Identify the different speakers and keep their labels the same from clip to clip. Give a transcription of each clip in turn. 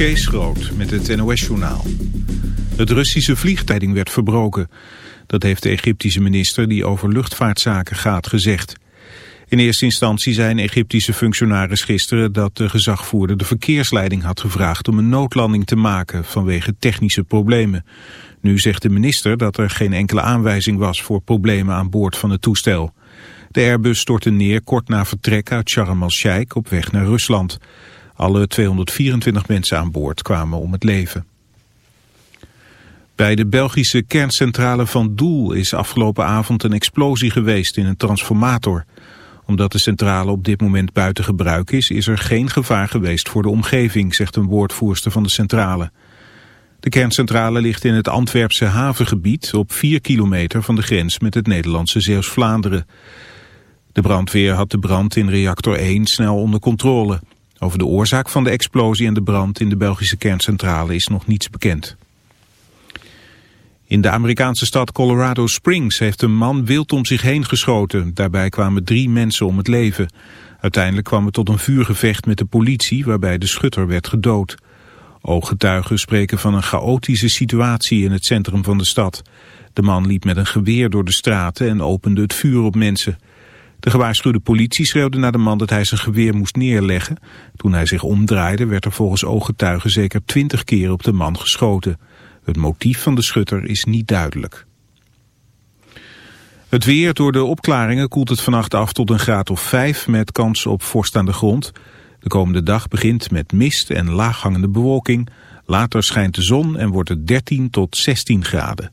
Speaker 1: Kees Groot met het NOS-journaal. Het Russische vliegtijding werd verbroken. Dat heeft de Egyptische minister die over luchtvaartzaken gaat gezegd. In eerste instantie zei een Egyptische functionaris gisteren dat de gezagvoerder de verkeersleiding had gevraagd om een noodlanding te maken vanwege technische problemen. Nu zegt de minister dat er geen enkele aanwijzing was voor problemen aan boord van het toestel. De Airbus stortte neer kort na vertrek uit Sharm el-Sheikh op weg naar Rusland. Alle 224 mensen aan boord kwamen om het leven. Bij de Belgische kerncentrale van Doel is afgelopen avond een explosie geweest in een transformator. Omdat de centrale op dit moment buiten gebruik is, is er geen gevaar geweest voor de omgeving, zegt een woordvoerster van de centrale. De kerncentrale ligt in het Antwerpse havengebied op 4 kilometer van de grens met het Nederlandse Zeeuws-Vlaanderen. De brandweer had de brand in reactor 1 snel onder controle. Over de oorzaak van de explosie en de brand in de Belgische kerncentrale is nog niets bekend. In de Amerikaanse stad Colorado Springs heeft een man wild om zich heen geschoten. Daarbij kwamen drie mensen om het leven. Uiteindelijk kwam het tot een vuurgevecht met de politie waarbij de schutter werd gedood. Ooggetuigen spreken van een chaotische situatie in het centrum van de stad. De man liep met een geweer door de straten en opende het vuur op mensen. De gewaarschuwde politie schreeuwde naar de man dat hij zijn geweer moest neerleggen. Toen hij zich omdraaide werd er volgens ooggetuigen zeker twintig keer op de man geschoten. Het motief van de schutter is niet duidelijk. Het weer, door de opklaringen koelt het vannacht af tot een graad of 5 met kans op vorst aan de grond. De komende dag begint met mist en laaghangende bewolking. Later schijnt de zon en wordt het 13 tot 16 graden.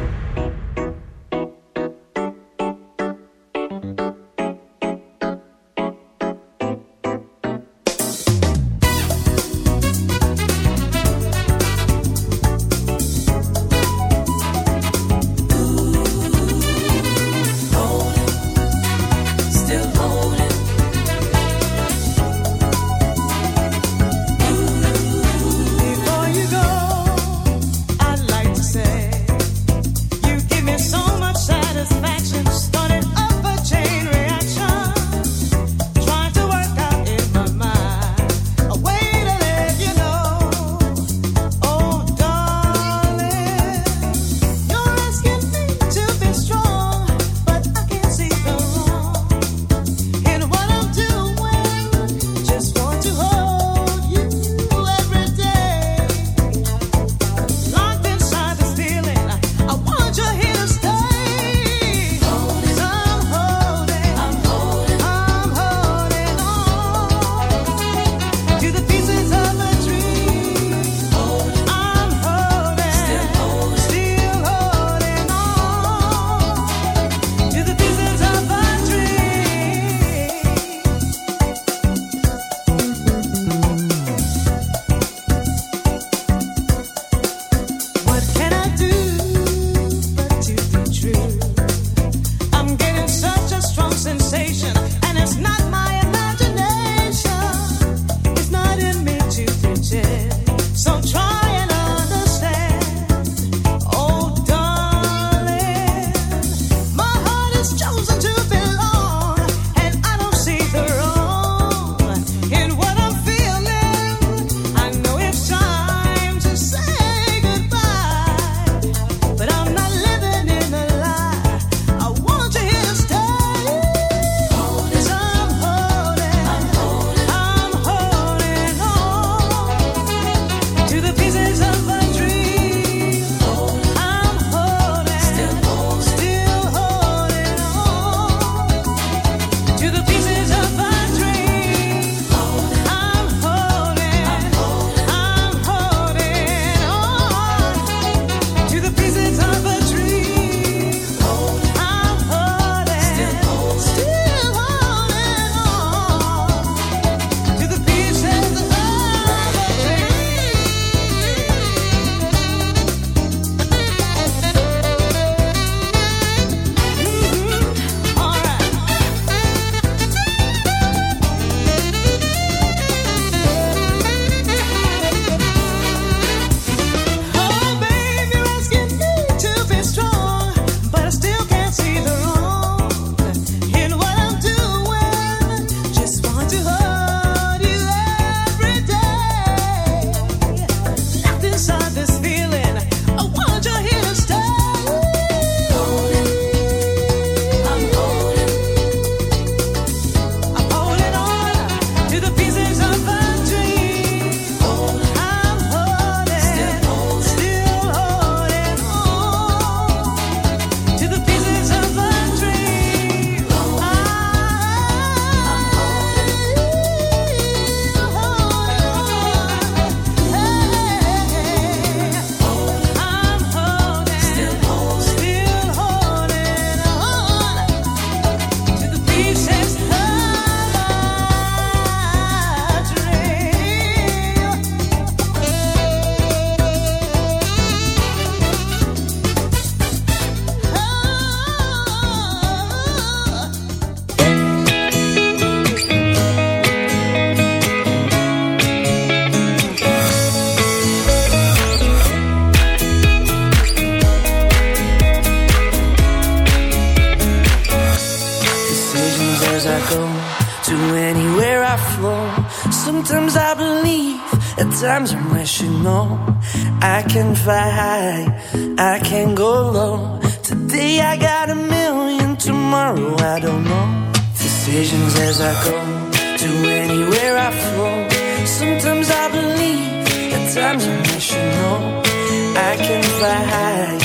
Speaker 2: I
Speaker 3: can fly high,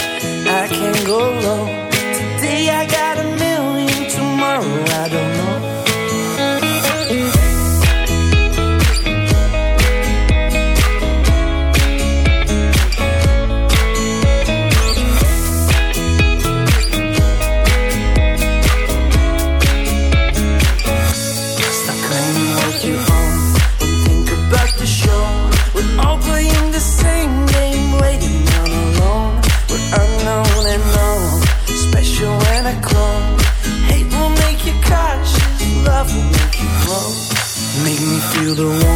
Speaker 3: I can go low. Today I got the one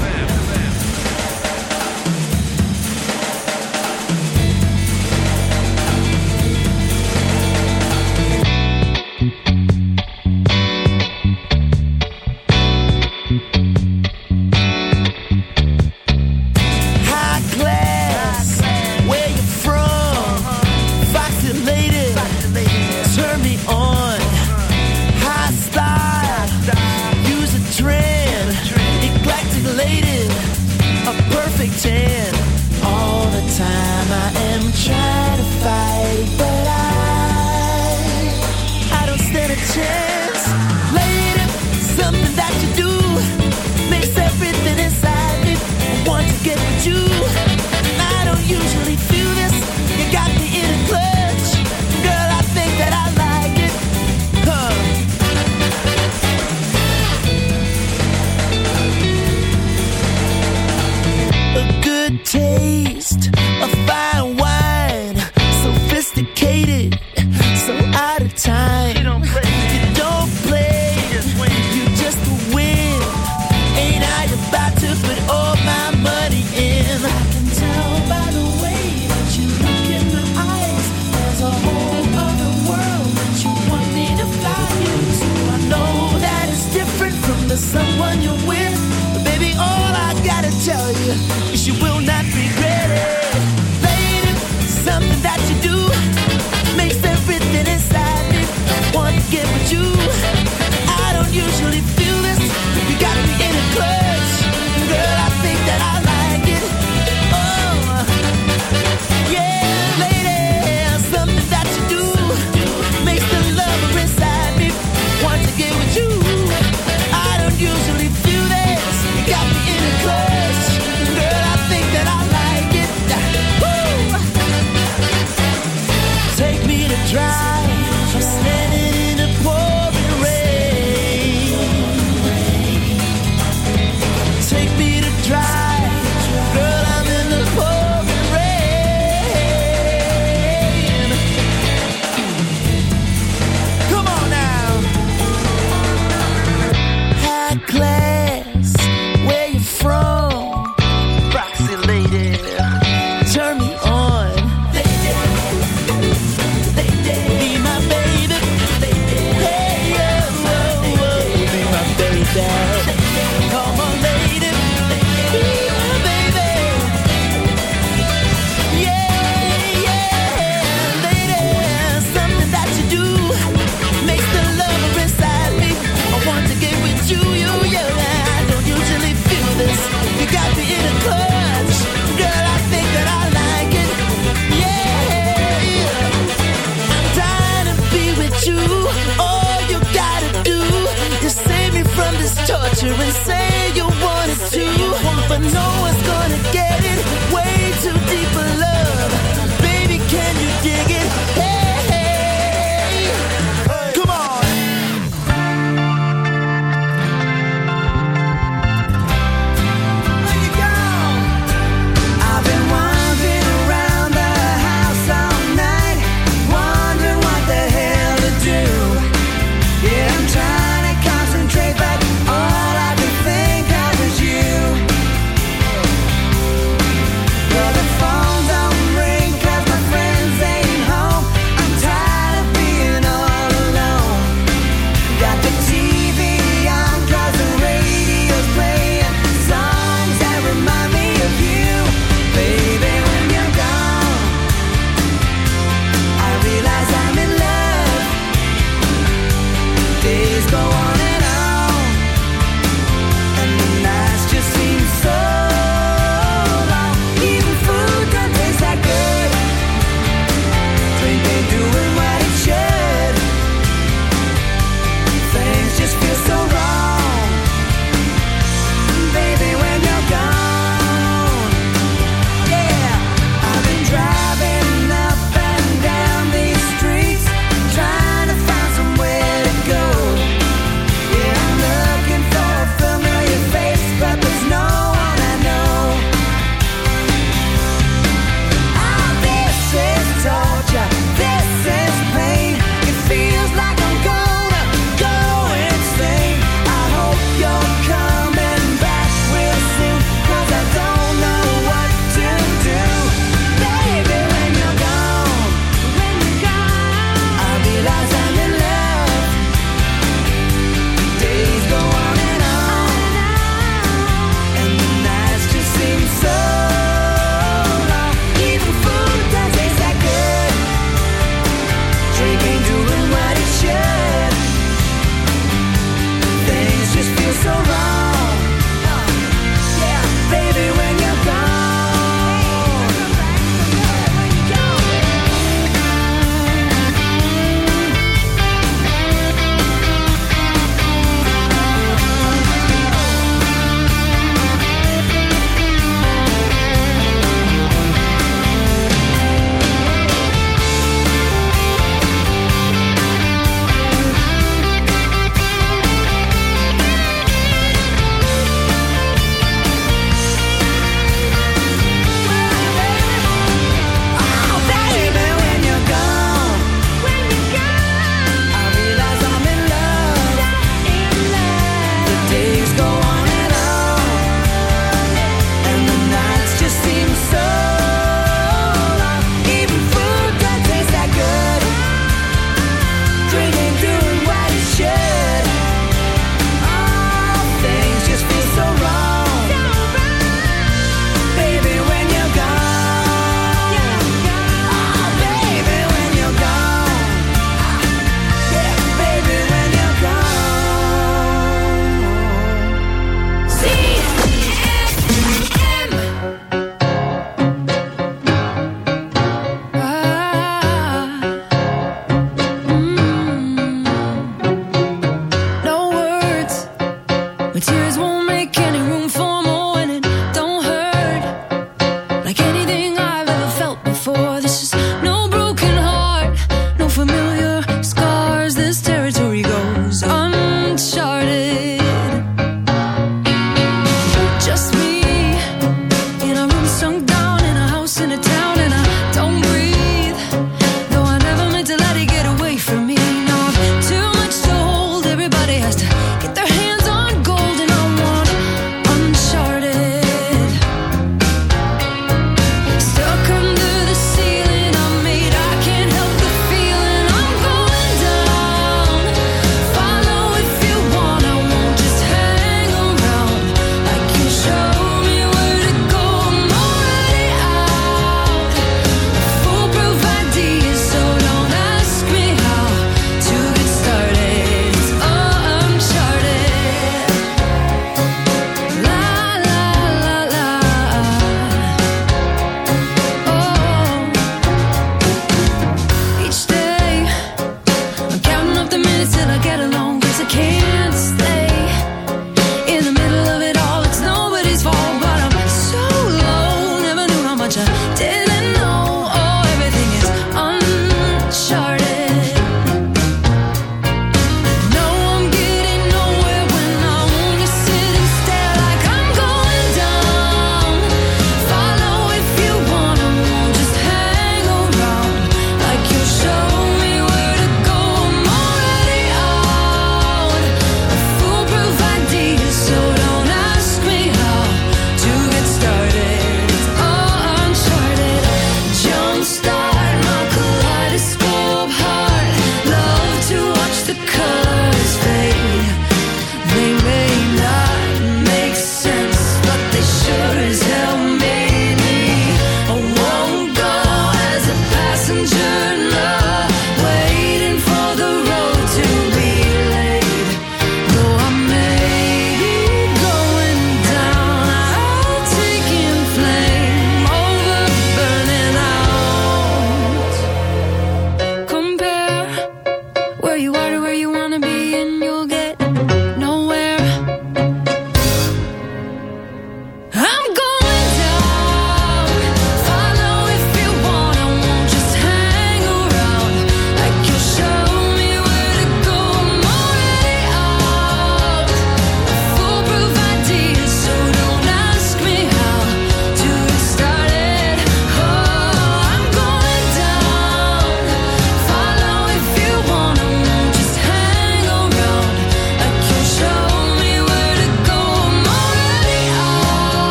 Speaker 4: To
Speaker 5: and say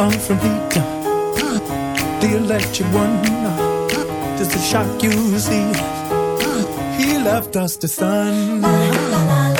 Speaker 5: I'm
Speaker 6: from heat. The electric one. Just a shock you see. He left us the sun.